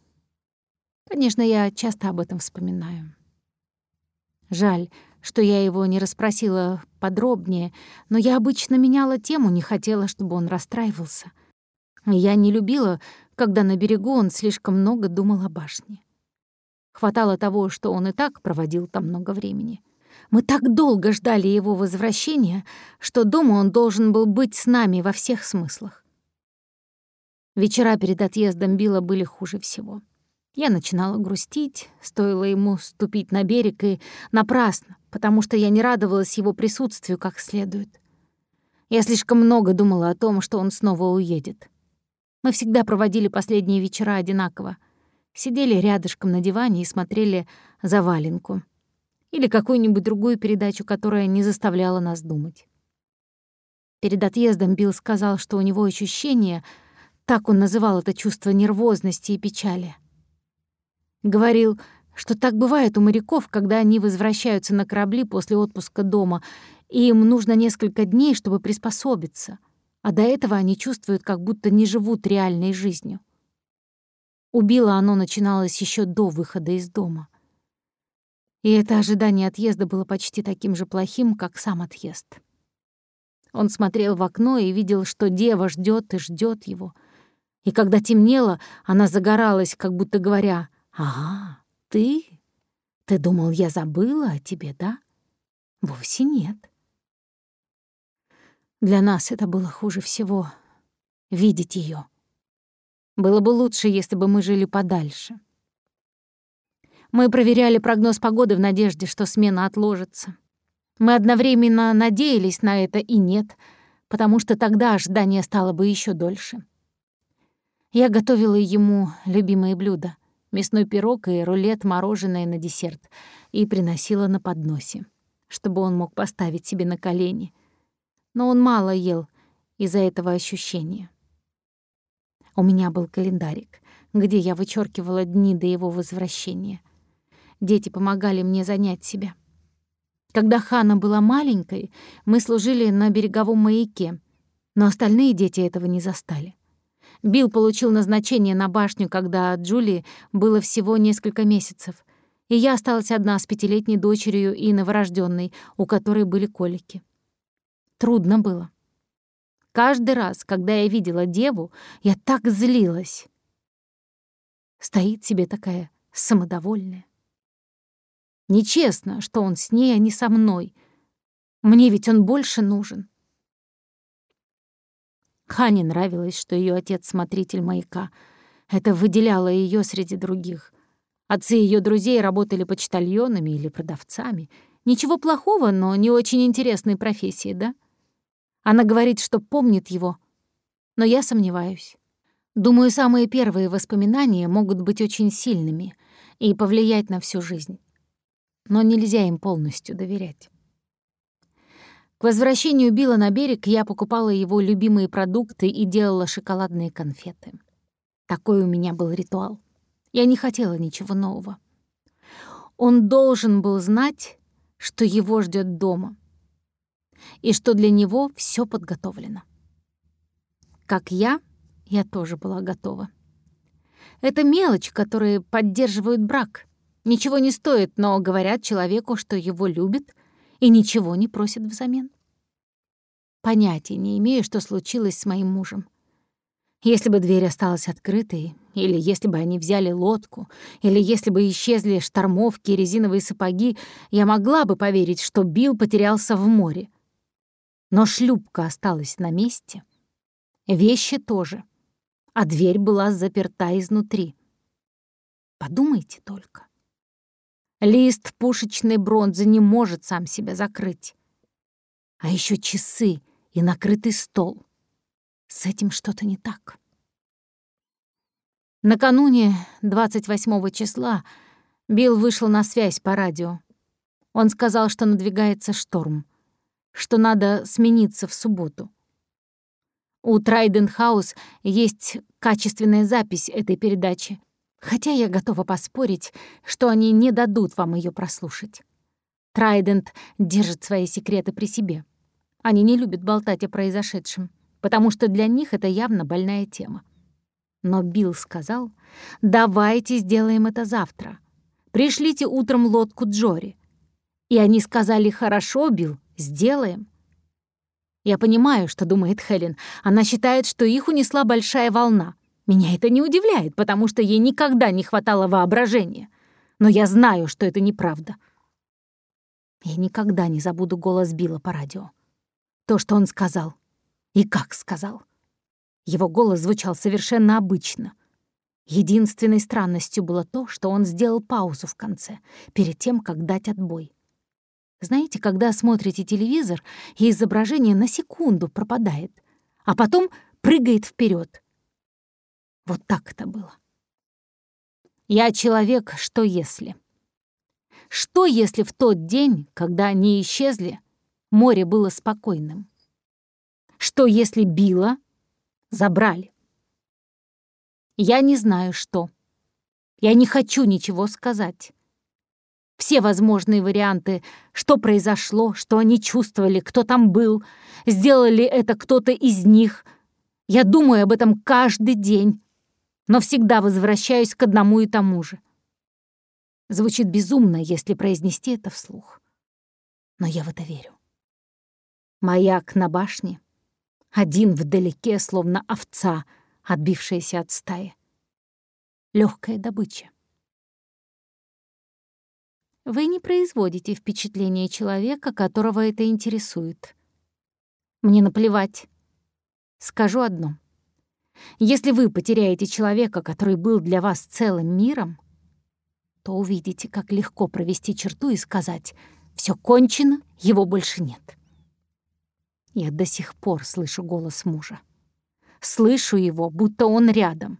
Конечно, я часто об этом вспоминаю. Жаль, что я его не расспросила подробнее, но я обычно меняла тему, не хотела, чтобы он расстраивался — я не любила, когда на берегу он слишком много думал о башне. Хватало того, что он и так проводил там много времени. Мы так долго ждали его возвращения, что дома он должен был быть с нами во всех смыслах. Вечера перед отъездом Билла были хуже всего. Я начинала грустить, стоило ему ступить на берег, и напрасно, потому что я не радовалась его присутствию как следует. Я слишком много думала о том, что он снова уедет. Мы всегда проводили последние вечера одинаково. Сидели рядышком на диване и смотрели «Заваленку» или какую-нибудь другую передачу, которая не заставляла нас думать. Перед отъездом Билл сказал, что у него ощущение, так он называл это чувство нервозности и печали. Говорил, что так бывает у моряков, когда они возвращаются на корабли после отпуска дома, и им нужно несколько дней, чтобы приспособиться — а до этого они чувствуют, как будто не живут реальной жизнью. Убило оно начиналось еще до выхода из дома. И это ожидание отъезда было почти таким же плохим, как сам отъезд. Он смотрел в окно и видел, что дева ждет и ждет его. И когда темнело, она загоралась, как будто говоря, «Ага, ты? Ты думал, я забыла о тебе, да? Вовсе нет». Для нас это было хуже всего — видеть ее. Было бы лучше, если бы мы жили подальше. Мы проверяли прогноз погоды в надежде, что смена отложится. Мы одновременно надеялись на это и нет, потому что тогда ожидание стало бы еще дольше. Я готовила ему любимые блюда — мясной пирог и рулет, мороженое на десерт, и приносила на подносе, чтобы он мог поставить себе на колени — но он мало ел из-за этого ощущения. У меня был календарик, где я вычеркивала дни до его возвращения. Дети помогали мне занять себя. Когда Хана была маленькой, мы служили на береговом маяке, но остальные дети этого не застали. Билл получил назначение на башню, когда Джули было всего несколько месяцев, и я осталась одна с пятилетней дочерью и новорожденной, у которой были колики. Трудно было. Каждый раз, когда я видела деву, я так злилась. Стоит себе такая самодовольная. Нечестно, что он с ней, а не со мной. Мне ведь он больше нужен. Хане нравилось, что ее отец — смотритель маяка. Это выделяло ее среди других. Отцы ее друзей работали почтальонами или продавцами. Ничего плохого, но не очень интересной профессии, да? — она говорит, что помнит его, но я сомневаюсь. Думаю, самые первые воспоминания могут быть очень сильными и повлиять на всю жизнь. Но нельзя им полностью доверять. К возвращению Билла на берег я покупала его любимые продукты и делала шоколадные конфеты. Такой у меня был ритуал. Я не хотела ничего нового. Он должен был знать, что его ждет дома — и что для него все подготовлено. Как я, Я тоже была готова. Это мелочь, которые поддерживают брак. Ничего не стоит, но говорят человеку, что его любят, и ничего не просят взамен. Понятия не имею, что случилось с моим мужем. Если бы дверь осталась открытой, или если бы они взяли лодку, или если бы исчезли штормовки и резиновые сапоги, я могла бы поверить, что Билл потерялся в море. Но шлюпка осталась на месте. Вещи тоже. А дверь была заперта изнутри. Подумайте только. Лист пушечной бронзы не может сам себя закрыть. А еще часы и накрытый стол. С этим что-то не так. Накануне 28 числа Билл вышел на связь по радио. Он сказал, что надвигается шторм, что надо смениться в субботу. У Трайден Хаус есть качественная запись этой передачи, хотя я готова поспорить, что они не дадут вам ее прослушать. Трайдент держит свои секреты при себе. Они не любят болтать о произошедшем, потому что для них это явно больная тема. Но Билл сказал, «Давайте сделаем это завтра. Пришлите утром лодку Джори». И они сказали, «Хорошо, Билл, сделаем». Я понимаю, что думает Хелен. Она считает, что их унесла большая волна. Меня это не удивляет, потому что ей никогда не хватало воображения. Но я знаю, что это неправда. Я никогда не забуду голос Билла по радио. То, что он сказал. И как сказал. Его голос звучал совершенно обычно. Единственной странностью было то, что он сделал паузу в конце, перед тем, как дать отбой. Знаете, когда смотрите телевизор, и изображение на секунду пропадает, а потом прыгает вперед. Вот так это было. Я человек, что если? Что если в тот день, когда они исчезли, море было спокойным? Что если Билла Забрали. Я не знаю, что. Я не хочу ничего сказать. Все возможные варианты, что произошло, что они чувствовали, кто там был, сделали это кто-то из них. Я думаю об этом каждый день, но всегда возвращаюсь к одному и тому же. Звучит безумно, если произнести это вслух. Но я в это верю. Маяк на башне — один вдалеке, словно овца, отбившаяся от стаи. Легкая добыча. Вы не производите впечатление человека, которого это интересует. Мне наплевать. Скажу одно. Если вы потеряете человека, который был для вас целым миром, то увидите, как легко провести черту и сказать «все кончено, его больше нет». Я до сих пор слышу голос мужа. Слышу его, будто он рядом.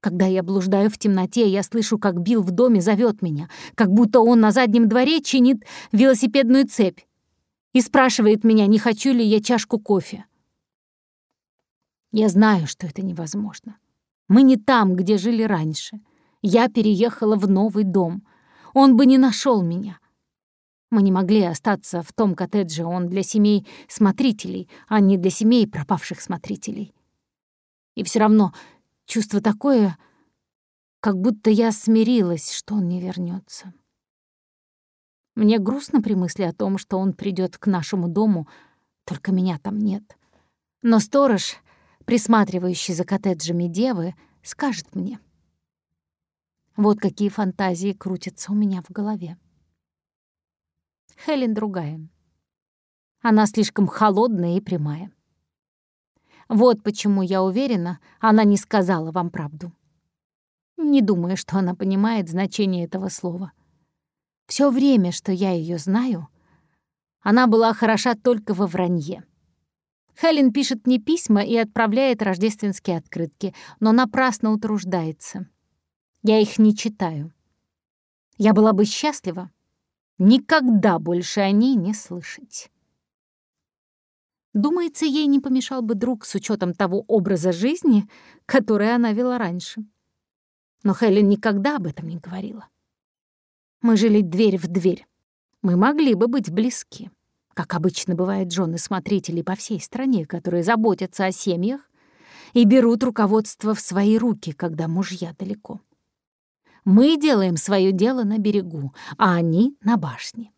Когда я блуждаю в темноте, я слышу, как Билл в доме зовет меня, как будто он на заднем дворе чинит велосипедную цепь и спрашивает меня, не хочу ли я чашку кофе. Я знаю, что это невозможно. Мы не там, где жили раньше. Я переехала в новый дом. Он бы не нашел меня. Мы не могли остаться в том коттедже, он для семей смотрителей, а не для семей пропавших смотрителей. И все равно чувство такое, как будто я смирилась, что он не вернется. Мне грустно при мысли о том, что он придет к нашему дому, только меня там нет. Но сторож, присматривающий за коттеджами девы, скажет мне. Вот какие фантазии крутятся у меня в голове. Хелен другая. Она слишком холодная и прямая. Вот почему я уверена, она не сказала вам правду. Не думаю, что она понимает значение этого слова. Все время, что я ее знаю, она была хороша только во вранье. Хелен пишет мне письма и отправляет рождественские открытки, но напрасно утруждается. Я их не читаю. Я была бы счастлива, Никогда больше о ней не слышать. Думается, ей не помешал бы друг с учетом того образа жизни, который она вела раньше. Но Хелен никогда об этом не говорила. Мы жили дверь в дверь. Мы могли бы быть близки, как обычно бывает жены смотрителей по всей стране, которые заботятся о семьях и берут руководство в свои руки, когда мужья далеко. Мы делаем свое дело на берегу, а они — на башне.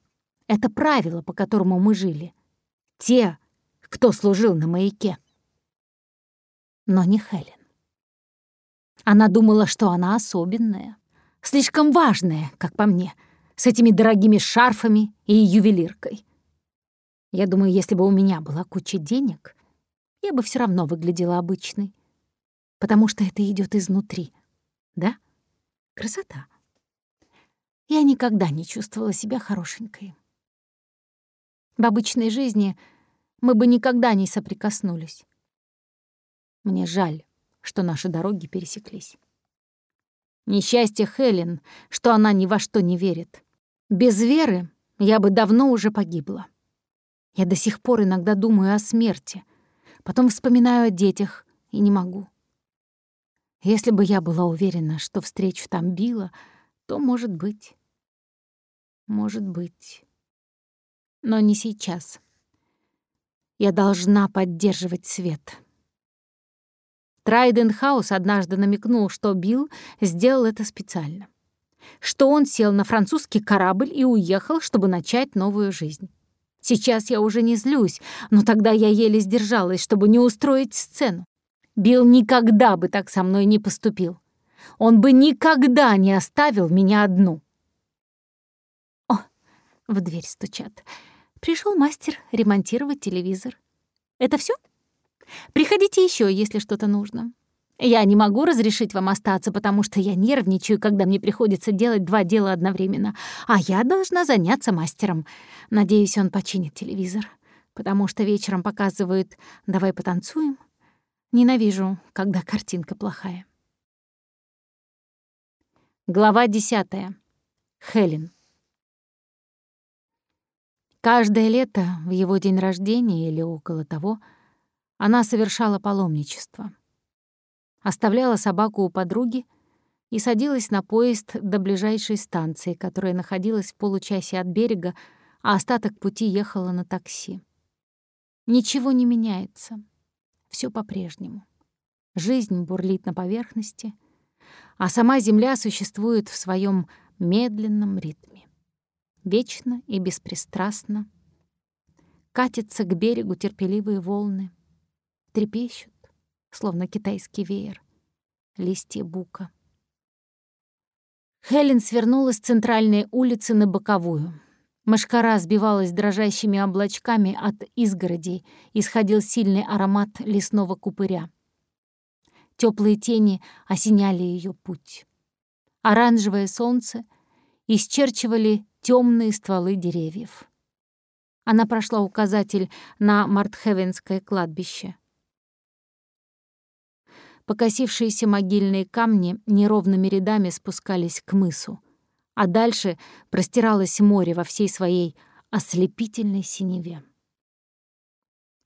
Это правило, по которому мы жили. Те, кто служил на маяке. Но не Хелен. Она думала, что она особенная, слишком важная, как по мне, с этими дорогими шарфами и ювелиркой. Я думаю, если бы у меня была куча денег, я бы все равно выглядела обычной, потому что это идет изнутри, да? Красота. Я никогда не чувствовала себя хорошенькой. В обычной жизни мы бы никогда не соприкоснулись. Мне жаль, что наши дороги пересеклись. Несчастье Хелен, что она ни во что не верит. Без веры я бы давно уже погибла. Я до сих пор иногда думаю о смерти, потом вспоминаю о детях и не могу. Если бы я была уверена, что встречу там Билла, то, может быть... Может быть... Но не сейчас. Я должна поддерживать свет. Трайденхаус однажды намекнул, что Билл сделал это специально. Что он сел на французский корабль и уехал, чтобы начать новую жизнь. Сейчас я уже не злюсь, но тогда я еле сдержалась, чтобы не устроить сцену. Билл никогда бы так со мной не поступил. Он бы никогда не оставил меня одну. О, в дверь стучат. Пришел мастер ремонтировать телевизор. Это все? Приходите еще, если что-то нужно. Я не могу разрешить вам остаться, потому что я нервничаю, когда мне приходится делать два дела одновременно, а я должна заняться мастером. Надеюсь, он починит телевизор, потому что вечером показывают «давай потанцуем», Ненавижу, когда картинка плохая. Глава десятая. Хелен. Каждое лето, в его день рождения или около того, она совершала паломничество. Оставляла собаку у подруги и садилась на поезд до ближайшей станции, которая находилась в получасе от берега, а остаток пути ехала на такси. Ничего не меняется все по-прежнему. Жизнь бурлит на поверхности, а сама Земля существует в своем медленном ритме. Вечно и беспристрастно катятся к берегу терпеливые волны, трепещут, словно китайский веер, листья бука. Хелен свернула с центральной улицы на боковую — Машкара сбивалась дрожащими облачками от изгородей, исходил сильный аромат лесного купыря. Теплые тени осеняли ее путь. Оранжевое солнце исчерчивали темные стволы деревьев. Она прошла указатель на Мартхевенское кладбище. Покосившиеся могильные камни неровными рядами спускались к мысу а дальше простиралось море во всей своей ослепительной синеве.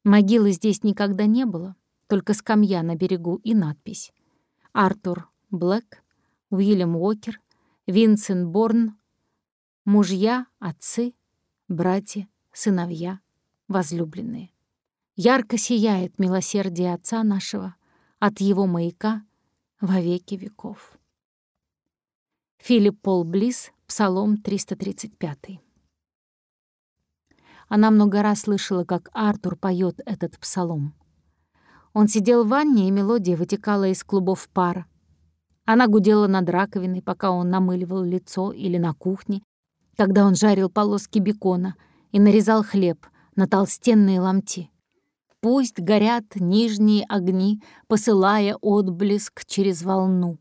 Могилы здесь никогда не было, только скамья на берегу и надпись. Артур Блэк, Уильям Уокер, Винсент Борн, мужья, отцы, братья, сыновья, возлюбленные. Ярко сияет милосердие Отца нашего от Его маяка во веки веков. Филипп Пол Близ, Псалом 335. Она много раз слышала, как Артур поет этот псалом. Он сидел в ванне, и мелодия вытекала из клубов пара. Она гудела над раковиной, пока он намыливал лицо, или на кухне, когда он жарил полоски бекона и нарезал хлеб на толстенные ломти. Пусть горят нижние огни, посылая отблеск через волну.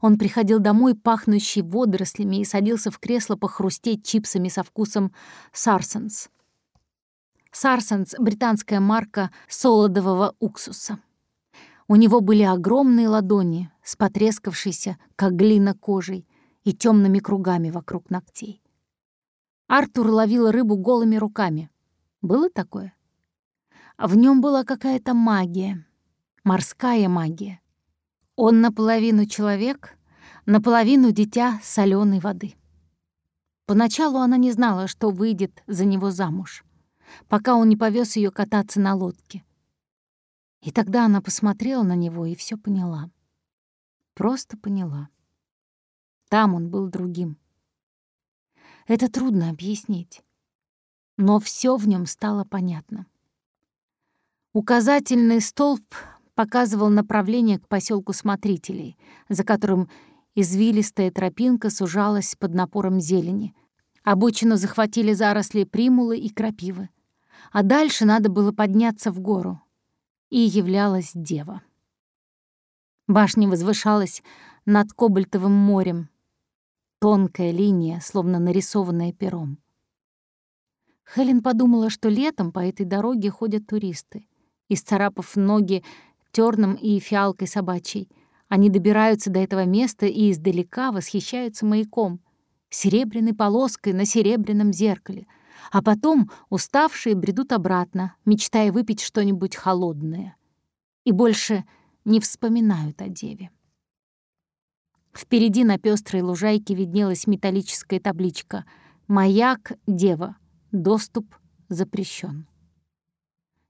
Он приходил домой, пахнущий водорослями, и садился в кресло похрустеть чипсами со вкусом «Сарсенс». «Сарсенс» — британская марка солодового уксуса. У него были огромные ладони с потрескавшейся, как глина, кожей и темными кругами вокруг ногтей. Артур ловил рыбу голыми руками. Было такое? В нем была какая-то магия, морская магия. Он наполовину человек, наполовину дитя соленой воды. Поначалу она не знала, что выйдет за него замуж, пока он не повез ее кататься на лодке. И тогда она посмотрела на него и все поняла. Просто поняла. Там он был другим. Это трудно объяснить. Но все в нем стало понятно. Указательный столб показывал направление к поселку смотрителей, за которым извилистая тропинка сужалась под напором зелени. Обочину захватили заросли примулы и крапивы. А дальше надо было подняться в гору. И являлась дева. Башня возвышалась над Кобальтовым морем. Тонкая линия, словно нарисованная пером. Хелен подумала, что летом по этой дороге ходят туристы. Исцарапав ноги терном и фиалкой собачьей, они добираются до этого места и издалека восхищаются маяком, серебряной полоской на серебряном зеркале, а потом уставшие бредут обратно, мечтая выпить что-нибудь холодное. И больше не вспоминают о деве. Впереди на пестрой лужайке виднелась металлическая табличка «Маяк, дева, доступ запрещен».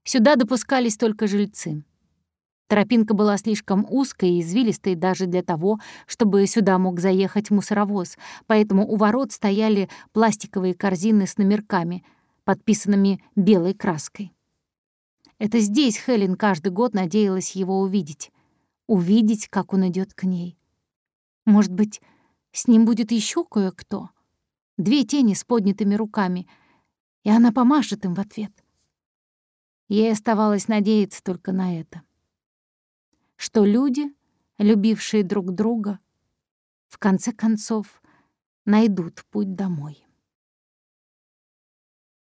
Сюда допускались только жильцы. Тропинка была слишком узкой и извилистой даже для того, чтобы сюда мог заехать мусоровоз, поэтому у ворот стояли пластиковые корзины с номерками, подписанными белой краской. Это здесь Хелен каждый год надеялась его увидеть. Увидеть, как он идет к ней. Может быть, с ним будет еще кое-кто? Две тени с поднятыми руками, и она помашет им в ответ. Ей оставалось надеяться только на это. Что люди, любившие друг друга, в конце концов найдут путь домой.